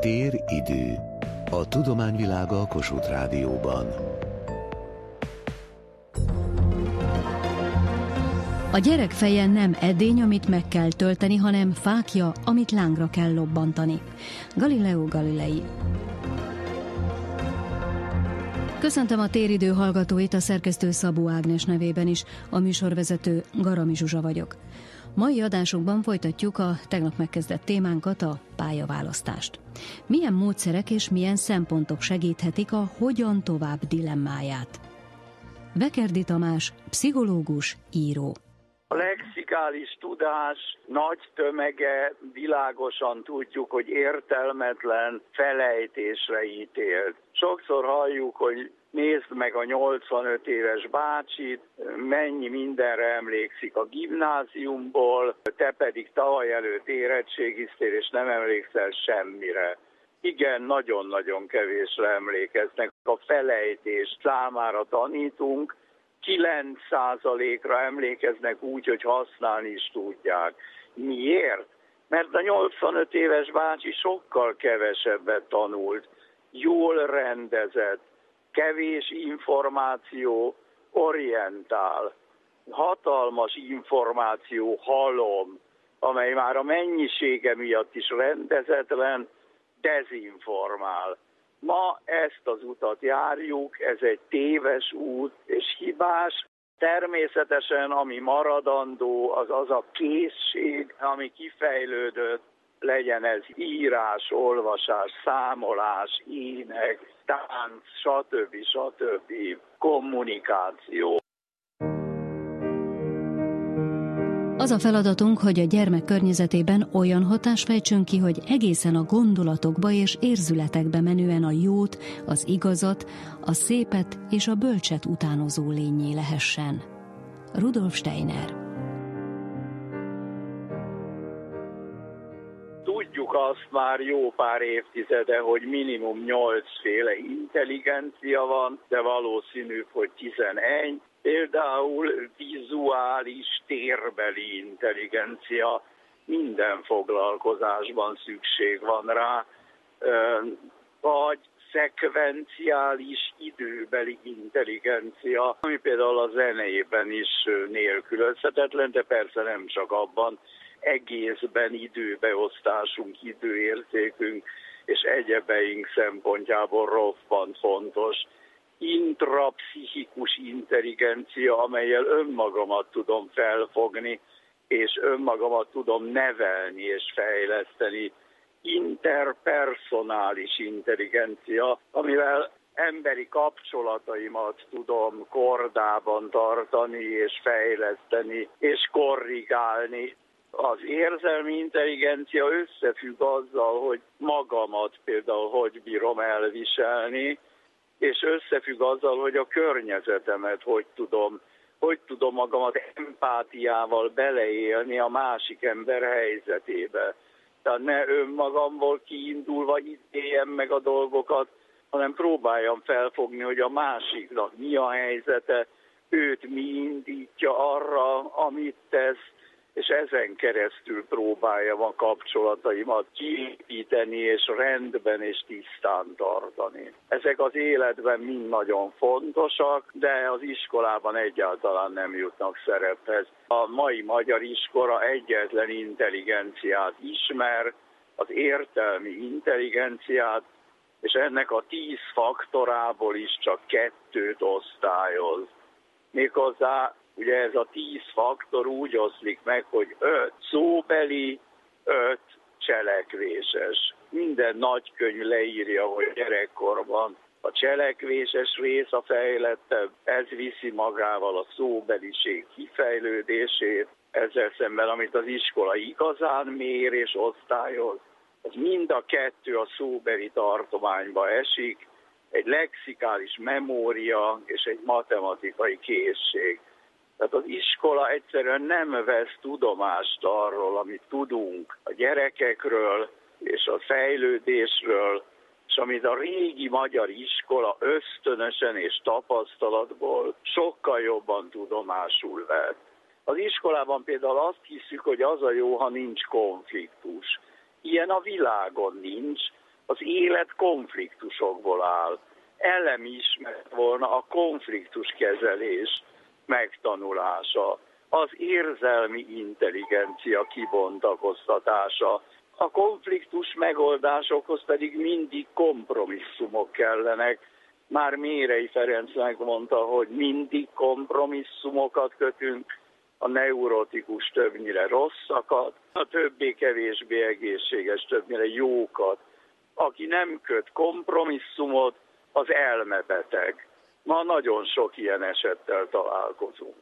Tér-idő. A tudományvilága a Kossuth Rádióban. A gyerek feje nem edény, amit meg kell tölteni, hanem fákja, amit lángra kell lobbantani. Galileo Galilei. Köszöntöm a téridő hallgatóit a szerkesztő Szabó Ágnes nevében is, a műsorvezető Garami Zsuzsa vagyok. Mai adásunkban folytatjuk a tegnap megkezdett témánkat, a pályaválasztást. Milyen módszerek és milyen szempontok segíthetik a hogyan tovább dilemmáját? Vekerdi Tamás, pszichológus, író. A lexikális tudás nagy tömege világosan tudjuk, hogy értelmetlen felejtésre ítélt. Sokszor halljuk, hogy nézd meg a 85 éves bácsit, mennyi mindenre emlékszik a gimnáziumból, te pedig tavaly előtt érettségiztél, és nem emlékszel semmire. Igen, nagyon-nagyon kevésre emlékeznek. A felejtés számára tanítunk, 9%-ra emlékeznek úgy, hogy használni is tudják. Miért? Mert a 85 éves bácsi sokkal kevesebbet tanult, jól rendezett, kevés információ orientál, hatalmas információ halom, amely már a mennyisége miatt is rendezetlen, dezinformál. Ma ezt az utat járjuk, ez egy téves út és hibás. Természetesen, ami maradandó, az az a készség, ami kifejlődött, legyen ez írás, olvasás, számolás, ének, tánc, stb. stb. kommunikáció. Az a feladatunk, hogy a gyermek környezetében olyan hatást fejtsünk ki, hogy egészen a gondolatokba és érzületekbe menően a jót, az igazat, a szépet és a bölcset utánozó lényé lehessen. Rudolf Steiner Tudjuk azt már jó pár évtizede, hogy minimum nyolcféle intelligencia van, de valószínű, hogy 11, Például vizuális térbeli intelligencia, minden foglalkozásban szükség van rá, vagy szekvenciális időbeli intelligencia, ami például a zenében is nélkülözhetetlen, de persze nem csak abban, egészben időbeosztásunk, időértékünk és egyebeink szempontjából roppant fontos intrapszichikus intelligencia, amelyel önmagamat tudom felfogni, és önmagamat tudom nevelni és fejleszteni. Interpersonális intelligencia, amivel emberi kapcsolataimat tudom kordában tartani és fejleszteni és korrigálni. Az érzelmi intelligencia összefügg azzal, hogy magamat például hogy bírom elviselni, és összefügg azzal, hogy a környezetemet hogy tudom, hogy tudom magamat empátiával beleélni a másik ember helyzetébe. Tehát ne önmagamból kiindulva ítéljem meg a dolgokat, hanem próbáljam felfogni, hogy a másiknak mi a helyzete, őt mi indítja arra, amit tesz, és ezen keresztül próbáljam a kapcsolataimat kiépíteni, és rendben és tisztán tartani. Ezek az életben mind nagyon fontosak, de az iskolában egyáltalán nem jutnak szerephez. A mai magyar iskola egyetlen intelligenciát ismer, az értelmi intelligenciát, és ennek a tíz faktorából is csak kettőt osztályoz. Méghozzá Ugye ez a tíz faktor úgy oszlik meg, hogy öt szóbeli, öt cselekvéses. Minden nagykönyv leírja, hogy gyerekkorban a cselekvéses rész a fejlettebb, ez viszi magával a szóbeliség kifejlődését, ezzel szemben, amit az iskola igazán mér és osztályoz, az mind a kettő a szóbeli tartományba esik, egy lexikális memória és egy matematikai készség. Tehát az iskola egyszerűen nem vesz tudomást arról, amit tudunk a gyerekekről és a fejlődésről, és amit a régi magyar iskola ösztönösen és tapasztalatból sokkal jobban tudomásul vett. Az iskolában például azt hiszük, hogy az a jó, ha nincs konfliktus. Ilyen a világon nincs, Az élet konfliktusokból áll. Elem ismert volna a konfliktuskezelés megtanulása, az érzelmi intelligencia kibontakoztatása, a konfliktus megoldásokhoz pedig mindig kompromisszumok kellenek. Már Mérei Ferenc megmondta, hogy mindig kompromisszumokat kötünk, a neurotikus többnyire rosszakat, a többé-kevésbé egészséges többnyire jókat. Aki nem köt kompromisszumot, az elmebeteg. Ma nagyon sok ilyen esettel találkozunk.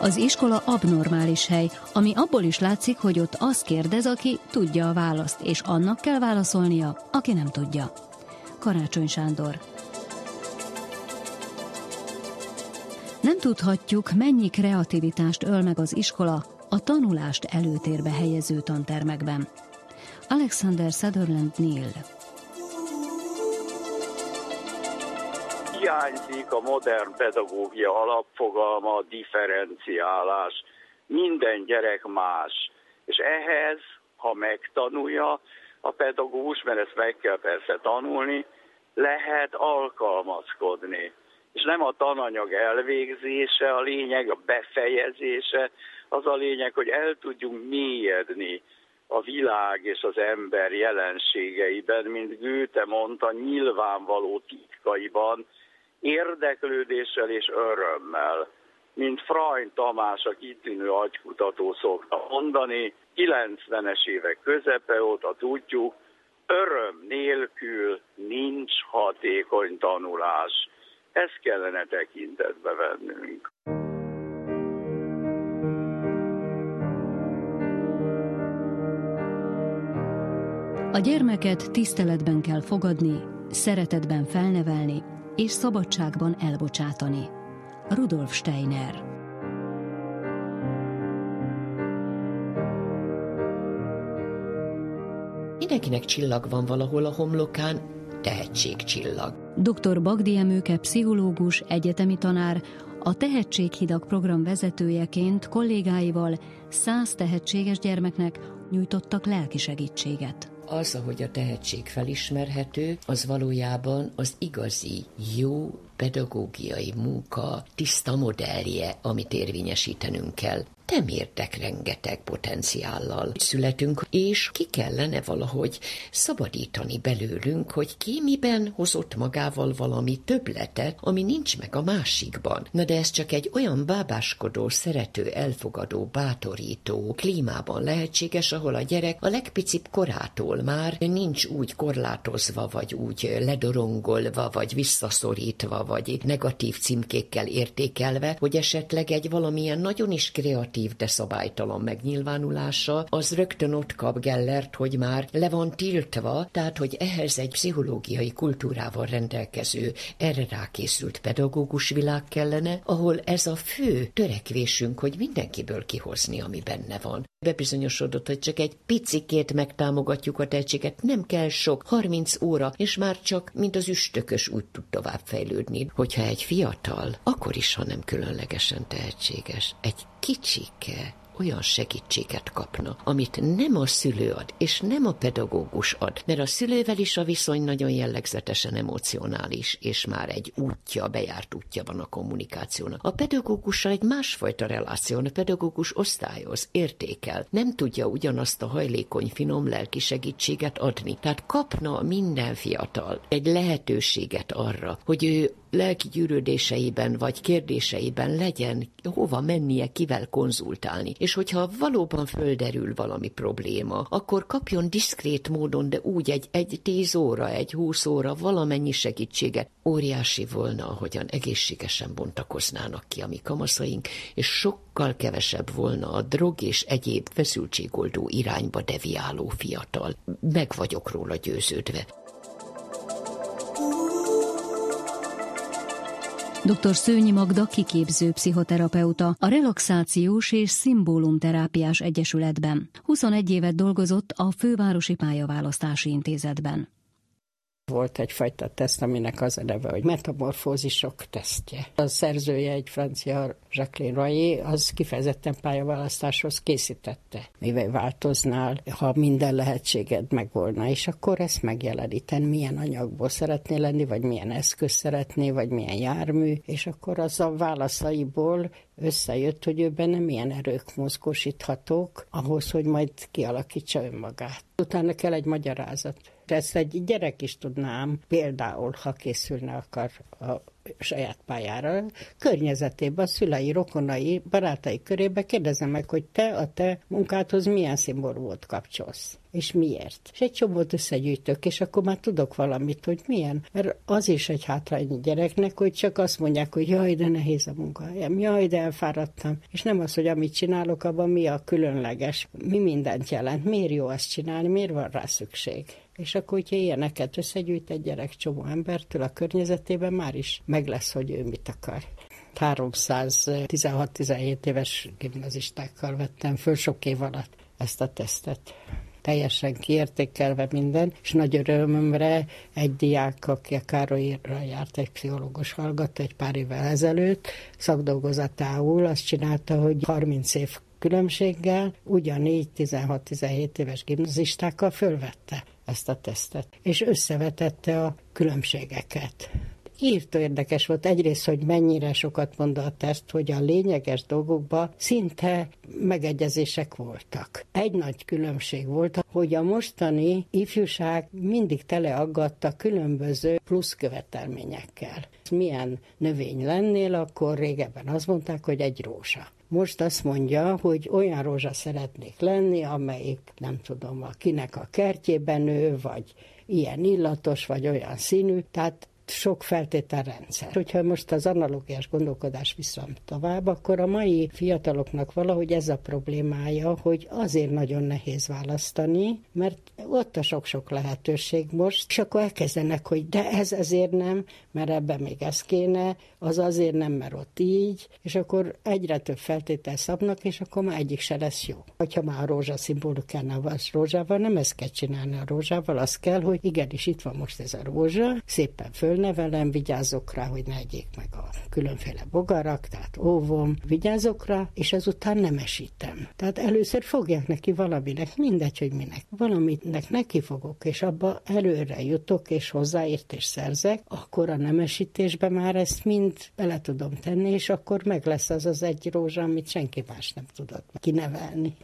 Az iskola abnormális hely, ami abból is látszik, hogy ott az kérdez, aki tudja a választ, és annak kell válaszolnia, aki nem tudja. Karácsony Sándor Nem tudhatjuk, mennyi kreativitást öl meg az iskola a tanulást előtérbe helyező tantermekben. Alexander Sutherland Neil hiányzik a modern pedagógia alapfogalma, a differenciálás. Minden gyerek más. És ehhez, ha megtanulja a pedagógus, mert ezt meg kell persze tanulni, lehet alkalmazkodni. És nem a tananyag elvégzése a lényeg, a befejezése, az a lényeg, hogy el tudjunk mélyedni a világ és az ember jelenségeiben, mint Goethe mondta, nyilvánvaló titkaiban, érdeklődéssel és örömmel, mint Freund Tamás, a kitűnő agykutató szokta mondani, 90-es évek közepe óta tudjuk, öröm nélkül nincs hatékony tanulás. Ezt kellene tekintetbe vennünk. A gyermeket tiszteletben kell fogadni, szeretetben felnevelni, és szabadságban elbocsátani. Rudolf Steiner Mindenkinek csillag van valahol a homlokán, tehetségcsillag. Dr. Bagdi Emőke, pszichológus, egyetemi tanár, a Tehetséghidak program vezetőjeként kollégáival száz tehetséges gyermeknek nyújtottak lelki segítséget az, ahogy a tehetség felismerhető, az valójában az igazi, jó pedagógiai munka tiszta modellje, amit érvényesítenünk kell nem értek rengeteg potenciállal születünk, és ki kellene valahogy szabadítani belőlünk, hogy ki miben hozott magával valami többletet, ami nincs meg a másikban. Na de ez csak egy olyan bábáskodó, szerető, elfogadó, bátorító klímában lehetséges, ahol a gyerek a legpicibb korától már nincs úgy korlátozva, vagy úgy ledorongolva, vagy visszaszorítva, vagy negatív címkékkel értékelve, hogy esetleg egy valamilyen nagyon is kreatív de szabálytalan megnyilvánulása, az rögtön ott kap Gellert, hogy már le van tiltva, tehát hogy ehhez egy pszichológiai kultúrával rendelkező, erre rákészült pedagógus világ kellene, ahol ez a fő törekvésünk, hogy mindenkiből kihozni, ami benne van. Bebizonyosodott, hogy csak egy picikét megtámogatjuk a tehetséget, nem kell sok, 30 óra, és már csak, mint az üstökös úgy tud továbbfejlődni. Hogyha egy fiatal, akkor is, ha nem különlegesen tehetséges, egy kicsike olyan segítséget kapna, amit nem a szülő ad, és nem a pedagógus ad, mert a szülővel is a viszony nagyon jellegzetesen emocionális, és már egy útja, bejárt útja van a kommunikációnak. A pedagógussal egy másfajta reláció, a pedagógus osztályoz, értékel, nem tudja ugyanazt a hajlékony, finom lelki segítséget adni. Tehát kapna minden fiatal egy lehetőséget arra, hogy ő lelki gyűrődéseiben vagy kérdéseiben legyen hova mennie, kivel konzultálni. És hogyha valóban földerül valami probléma, akkor kapjon diszkrét módon, de úgy egy, egy tíz óra, egy húsz óra valamennyi segítséget. Óriási volna, ahogyan egészségesen bontakoznának ki a mi kamaszaink, és sokkal kevesebb volna a drog és egyéb feszültségoldó irányba deviáló fiatal. Meg vagyok róla győződve. Dr. Szőnyi Magda kiképző pszichoterapeuta a Relaxációs és Szimbólumterápiás Egyesületben. 21 évet dolgozott a Fővárosi Pályaválasztási Intézetben. Volt egyfajta teszt, aminek az a neve, hogy metamorfózisok tesztje. A szerzője egy francia Jacqueline Royer, az kifejezetten pályaválasztáshoz készítette. Mivel változnál, ha minden lehetséged megvolna, és akkor ezt megjeleníteni, milyen anyagból szeretné lenni, vagy milyen eszköz szeretné, vagy milyen jármű, és akkor az a válaszaiból összejött, hogy ő benne milyen erők mozgósíthatók ahhoz, hogy majd kialakítsa önmagát. Utána kell egy magyarázat. Ezt egy gyerek is tudnám, például, ha készülne akar a saját pályára, környezetében, a szülei, rokonai, barátai körébe kérdezem meg, hogy te a te munkádhoz milyen szimbolót kapcsolsz, és miért. És egy csomót összegyűjtök, és akkor már tudok valamit, hogy milyen. Mert az is egy hátrányi gyereknek, hogy csak azt mondják, hogy jaj, de nehéz a munkahelyem, jaj, de elfáradtam. És nem az, hogy amit csinálok, abban mi a különleges, mi mindent jelent, miért jó azt csinálni, miért van rá szükség. És akkor, hogyha ilyeneket összegyűjt egy gyerek csomó embertől a környezetében, már is meg lesz, hogy ő mit akar. 316-17 éves gimnazistákkal vettem föl sok év alatt ezt a tesztet teljesen kiértékelve minden, és nagy örömömre egy diák, aki a Károlyra járt, egy pszichológus hallgat egy pár évvel ezelőtt, szakdolgozatául azt csinálta, hogy 30 év különbséggel ugyanígy 16-17 éves gimnazistákkal fölvette ezt a tesztet, és összevetette a különbségeket írtó érdekes volt egyrészt, hogy mennyire sokat mond a teszt, hogy a lényeges dolgokban szinte megegyezések voltak. Egy nagy különbség volt, hogy a mostani ifjúság mindig teleaggatta különböző plusz követelményekkel. Milyen növény lennél, akkor régebben azt mondták, hogy egy rózsa. Most azt mondja, hogy olyan rózsa szeretnék lenni, amelyik nem tudom, akinek a kertjében nő, vagy ilyen illatos, vagy olyan színű. Tehát sok feltételrendszer. Hogyha most az analógiás gondolkodás viszont tovább, akkor a mai fiataloknak valahogy ez a problémája, hogy azért nagyon nehéz választani, mert ott a sok-sok lehetőség most, és akkor elkezdenek, hogy de ez ezért nem, mert ebben még ez kéne, az azért nem, mert ott így, és akkor egyre több feltétel szabnak, és akkor már egyik se lesz jó. Hogyha már a rózsa szimbólukánál van rózsával, nem ezt kell csinálni a rózsával, az kell, hogy igenis itt van most ez a rózsa, szépen fölnevelem, vigyázok rá, hogy ne egyék meg a különféle bogarak, tehát óvom, vigyázok rá, és ezután nem esítem. Tehát először fogják neki valaminek, mindegy, hogy minek. Valaminek neki fogok, és abba előre jutok, és hozzáértés szerzek, akkor a nemesítésbe már ezt mind bele tudom tenni, és akkor meg lesz az az egy rózsa, amit senki más nem tudott kinevelni.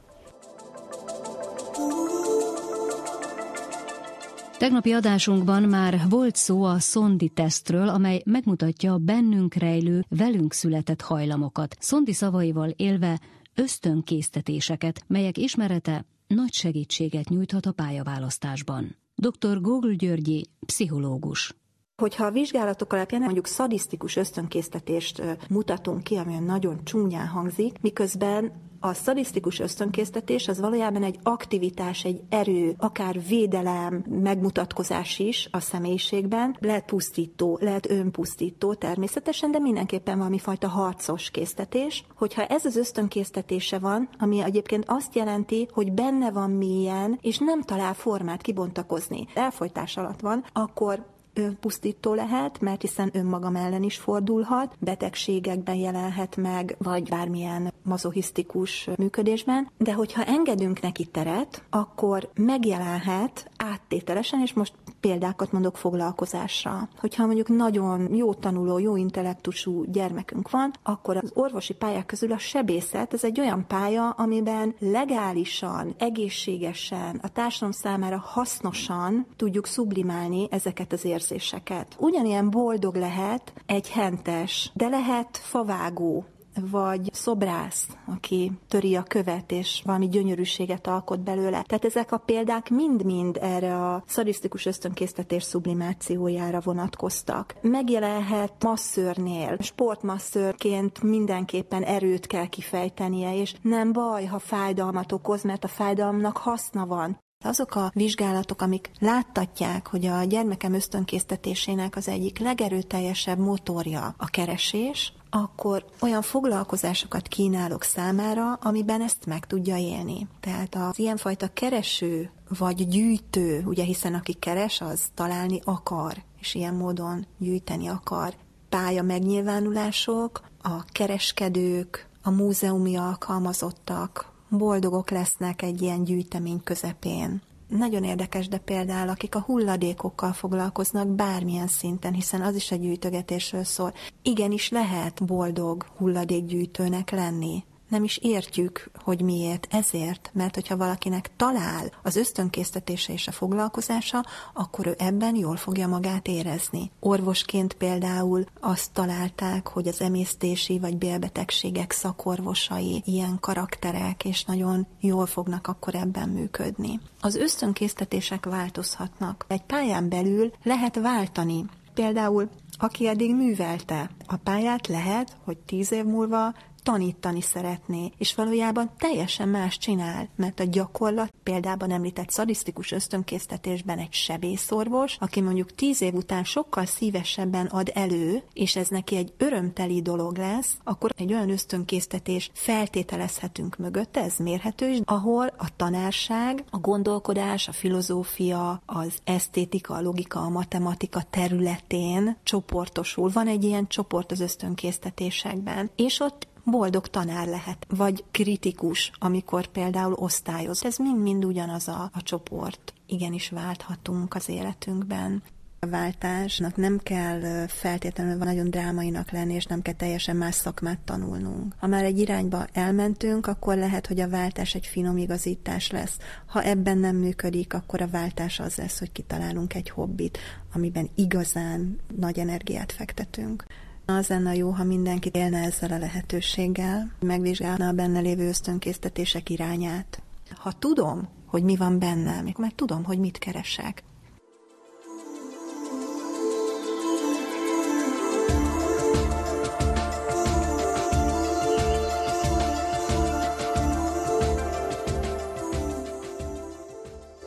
Tegnapi adásunkban már volt szó a szondi tesztről, amely megmutatja a bennünk rejlő, velünk született hajlamokat, szondi szavaival élve ösztönkésztetéseket, melyek ismerete nagy segítséget nyújthat a pályaválasztásban. Dr. Gogl Györgyi, pszichológus. Hogyha a vizsgálatok alapján mondjuk szadisztikus ösztönkésztetést mutatunk ki, ami nagyon csúnyán hangzik, miközben a szadisztikus ösztönkésztetés az valójában egy aktivitás, egy erő, akár védelem, megmutatkozás is a személyiségben. Lehet pusztító, lehet önpusztító természetesen, de mindenképpen valami fajta harcos késztetés. Hogyha ez az ösztönkésztetése van, ami egyébként azt jelenti, hogy benne van mélyen, és nem talál formát kibontakozni, elfolytás alatt van, akkor önpusztító lehet, mert hiszen önmagam ellen is fordulhat, betegségekben jelenhet meg, vagy bármilyen mazohisztikus működésben, de hogyha engedünk neki teret, akkor megjelenhet áttételesen, és most példákat mondok foglalkozásra. Hogyha mondjuk nagyon jó tanuló, jó intellektusú gyermekünk van, akkor az orvosi pályák közül a sebészet, ez egy olyan pálya, amiben legálisan, egészségesen, a társadalom számára hasznosan tudjuk sublimálni ezeket az érzéseket. Ugyanilyen boldog lehet egy hentes, de lehet favágó, vagy szobrász, aki töri a követ, és valami gyönyörűséget alkot belőle. Tehát ezek a példák mind-mind erre a szadisztikus ösztönkésztetés sublimációjára vonatkoztak. Megjelenhet masszörnél, sportmasszörként mindenképpen erőt kell kifejtenie, és nem baj, ha fájdalmat okoz, mert a fájdalomnak haszna van. Azok a vizsgálatok, amik láttatják, hogy a gyermekem ösztönkésztetésének az egyik legerőteljesebb motorja a keresés, akkor olyan foglalkozásokat kínálok számára, amiben ezt meg tudja élni. Tehát az ilyenfajta kereső vagy gyűjtő, ugye hiszen aki keres, az találni akar, és ilyen módon gyűjteni akar. Pálya megnyilvánulások, a kereskedők, a múzeumi alkalmazottak boldogok lesznek egy ilyen gyűjtemény közepén nagyon érdekes, de például akik a hulladékokkal foglalkoznak bármilyen szinten, hiszen az is egy gyűjtögetésről szól. Igenis lehet boldog hulladékgyűjtőnek lenni nem is értjük, hogy miért. Ezért, mert hogyha valakinek talál az ösztönkésztetése és a foglalkozása, akkor ő ebben jól fogja magát érezni. Orvosként például azt találták, hogy az emésztési vagy bélbetegségek szakorvosai ilyen karakterek, és nagyon jól fognak akkor ebben működni. Az ösztönkésztetések változhatnak. Egy pályán belül lehet váltani. Például aki eddig művelte a pályát, lehet, hogy tíz év múlva tanítani szeretné, és valójában teljesen más csinál, mert a gyakorlat példában említett szadisztikus ösztönkésztetésben egy sebészorvos, aki mondjuk tíz év után sokkal szívesebben ad elő, és ez neki egy örömteli dolog lesz, akkor egy olyan ösztönkésztetés feltételezhetünk mögött, ez mérhető is, ahol a tanárság, a gondolkodás, a filozófia, az esztétika, a logika, a matematika területén csoportosul. Van egy ilyen csoport az ösztönkésztetésekben, és ott boldog tanár lehet, vagy kritikus, amikor például osztályoz. Ez mind-mind ugyanaz a, a csoport. Igenis válthatunk az életünkben a váltásnak nem kell feltétlenül nagyon drámainak lenni, és nem kell teljesen más szakmát tanulnunk. Ha már egy irányba elmentünk, akkor lehet, hogy a váltás egy finom igazítás lesz. Ha ebben nem működik, akkor a váltás az lesz, hogy kitalálunk egy hobbit, amiben igazán nagy energiát fektetünk. Az lenne jó, ha mindenki élne ezzel a lehetőséggel, megvizsgálna a benne lévő ösztönkésztetések irányát. Ha tudom, hogy mi van bennem, meg tudom, hogy mit keresek,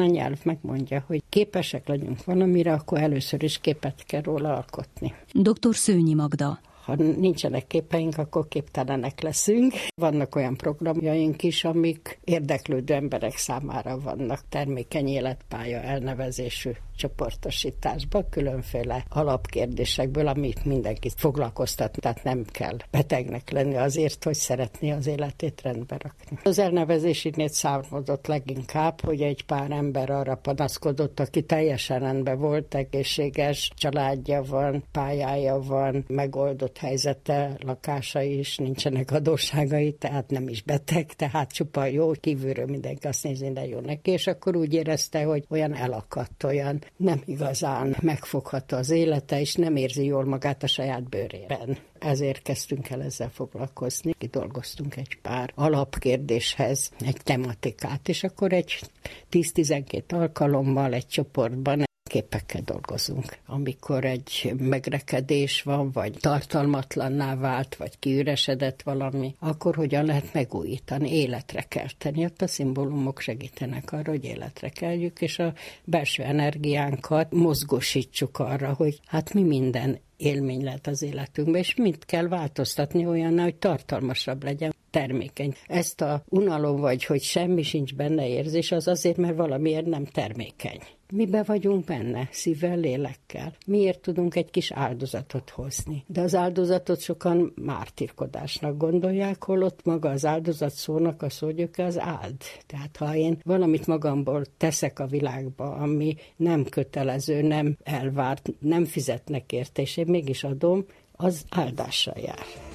A nyelv megmondja, hogy képesek legyünk valamire, akkor először is képet kell róla alkotni. Dr. Szőnyi Magda ha nincsenek képeink, akkor képtelenek leszünk. Vannak olyan programjaink is, amik érdeklődő emberek számára vannak termékeny életpálya elnevezésű csoportosításba, különféle alapkérdésekből, amit mindenkit foglalkoztat, tehát nem kell betegnek lenni azért, hogy szeretné az életét rendbe rakni. Az elnevezésnél származott leginkább, hogy egy pár ember arra panaszkodott, aki teljesen rendben volt, egészséges, családja van, pályája van, megoldott helyzete, lakása is, nincsenek adósságai, tehát nem is beteg, tehát csupa jó, kívülről mindenki azt nézi, de jó neki, és akkor úgy érezte, hogy olyan elakadt, olyan nem igazán megfogható az élete, és nem érzi jól magát a saját bőrében. Ezért kezdtünk el ezzel foglalkozni. Kidolgoztunk egy pár alapkérdéshez egy tematikát, és akkor egy 10-12 alkalommal egy csoportban képekkel dolgozunk. Amikor egy megrekedés van, vagy tartalmatlanná vált, vagy kiüresedett valami, akkor hogyan lehet megújítani, életre kelteni. Ott a szimbólumok segítenek arra, hogy életre keljük, és a belső energiánkat mozgosítsuk arra, hogy hát mi minden élmény lehet az életünkben, és mit kell változtatni olyan, hogy tartalmasabb legyen termékeny. Ezt a unalom vagy, hogy semmi sincs benne érzés, az azért, mert valamiért nem termékeny. Mibe vagyunk benne, szívvel, lélekkel. Miért tudunk egy kis áldozatot hozni? De az áldozatot sokan mártirkodásnak gondolják, holott maga az áldozat szónak a szógyöke az áld. Tehát ha én valamit magamból teszek a világba, ami nem kötelező, nem elvárt, nem fizetnek érte, és én mégis adom, az áldással jár.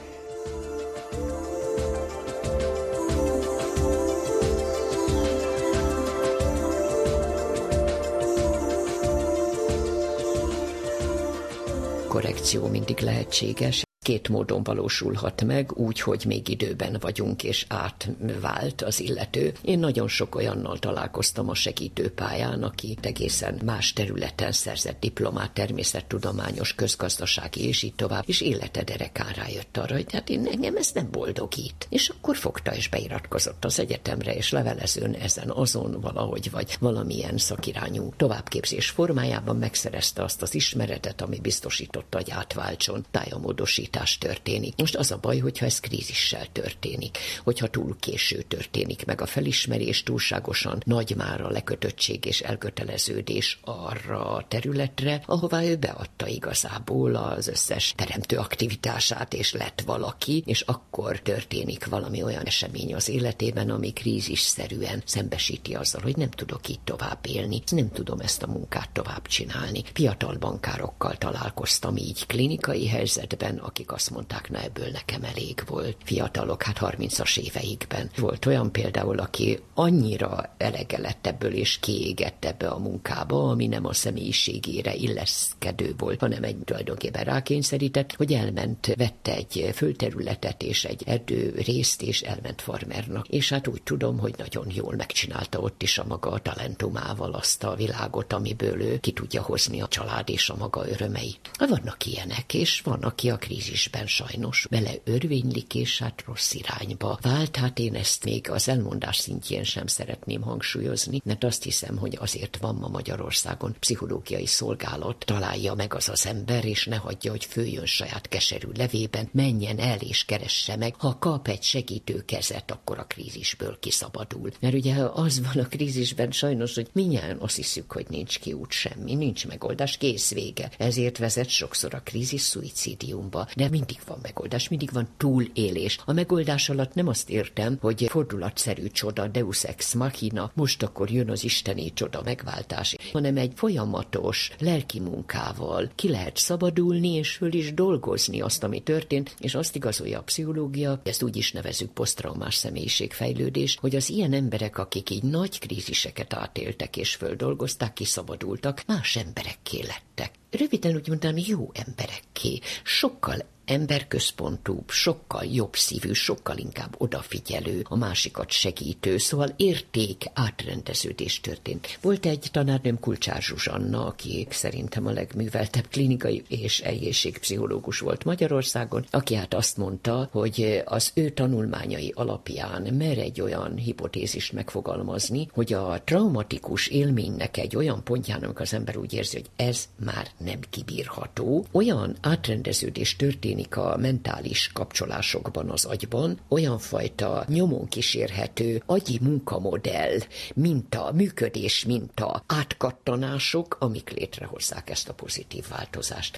Korrekció mindig lehetséges, két módon valósulhat meg, úgy, hogy még időben vagyunk, és átvált az illető. Én nagyon sok olyannal találkoztam a segítőpályán, aki egészen más területen szerzett diplomát, természettudományos, közgazdasági, és így tovább, és élete derekán rájött arra, hogy hát én engem ez nem boldogít. És akkor fogta és beiratkozott az egyetemre, és levelezőn ezen azon valahogy, vagy valamilyen szakirányú továbbképzés formájában megszerezte azt az ismeretet, ami biztosította, hogy átváltson, tájamódosít aktivitás történik. Most az a baj, hogyha ez krízissel történik, hogyha túl késő történik meg a felismerés, túlságosan nagy már a lekötöttség és elköteleződés arra a területre, ahová ő beadta igazából az összes teremtő aktivitását, és lett valaki, és akkor történik valami olyan esemény az életében, ami krízisszerűen szembesíti azzal, hogy nem tudok így tovább élni, nem tudom ezt a munkát tovább csinálni. Fiatal bankárokkal találkoztam így klinikai helyzetben, akik azt mondták, na ebből nekem elég volt. Fiatalok, hát 30-as éveikben. Volt olyan például, aki annyira elege lett ebből és kiégett ebbe a munkába, ami nem a személyiségére illeszkedő volt, hanem egy tulajdonképpen rákényszerített, hogy elment, vette egy földterületet és egy erdő részt, és elment farmernak. És hát úgy tudom, hogy nagyon jól megcsinálta ott is a maga talentumával azt a világot, amiből ő ki tudja hozni a család és a maga örömeit. Vannak ilyenek, és van, aki a krízisben sajnos bele örvénylik, és hát rossz irányba vált. Hát én ezt még az elmondás szintjén sem szeretném hangsúlyozni, mert azt hiszem, hogy azért van ma Magyarországon pszichológiai szolgálat, találja meg az az ember, és ne hagyja, hogy főjön saját keserű levében, menjen el és keresse meg. Ha kap egy segítő kezet, akkor a krízisből kiszabadul. Mert ugye az van a krízisben sajnos, hogy minnyáján azt hiszük, hogy nincs kiút semmi, nincs megoldás, kész vége. Ezért vezet sokszor a krízis szuicidiumba. De mindig van megoldás, mindig van túlélés. A megoldás alatt nem azt értem, hogy fordulatszerű csoda, deus ex machina, most akkor jön az isteni csoda megváltás, hanem egy folyamatos lelki munkával ki lehet szabadulni, és föl is dolgozni azt, ami történt, és azt igazolja a pszichológia, ezt úgy is nevezük posztraumás személyiségfejlődés, hogy az ilyen emberek, akik így nagy kríziseket átéltek és földolgozták, kiszabadultak, más emberekké lettek. Röviden úgy mondanám, jó emberekké, sokkal emberközpontúbb, sokkal jobb szívű, sokkal inkább odafigyelő, a másikat segítő, szóval érték átrendeződés történt. Volt egy tanárnőm Kulcsár Zsuzsanna, aki szerintem a legműveltebb klinikai és egészségpszichológus volt Magyarországon, aki hát azt mondta, hogy az ő tanulmányai alapján mer egy olyan hipotézist megfogalmazni, hogy a traumatikus élménynek egy olyan pontján, amikor az ember úgy érzi, hogy ez már nem kibírható, olyan átrendeződés történt, történik a mentális kapcsolásokban az agyban, olyan fajta nyomon kísérhető agyi munkamodell, minta, működés minta, átkattanások, amik létrehozzák ezt a pozitív változást.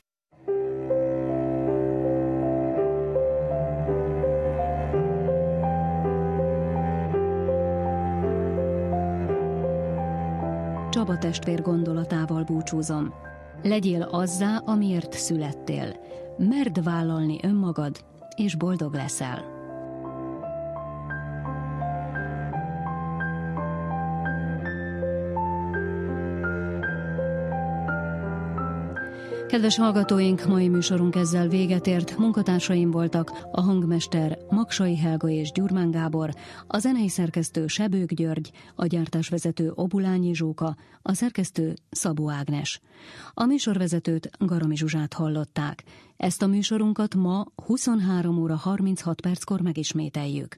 Csaba testvér gondolatával búcsúzom. Legyél azzá, amiért születtél. Merd vállalni önmagad, és boldog leszel. Kedves hallgatóink, mai műsorunk ezzel véget ért. Munkatársaim voltak a hangmester Maksai Helga és Gyurmán Gábor, a zenei szerkesztő Sebők György, a gyártásvezető Obulányi Zsóka, a szerkesztő Szabó Ágnes. A műsorvezetőt Garami Zsuzsát hallották. Ezt a műsorunkat ma 23 óra 36 perckor megismételjük.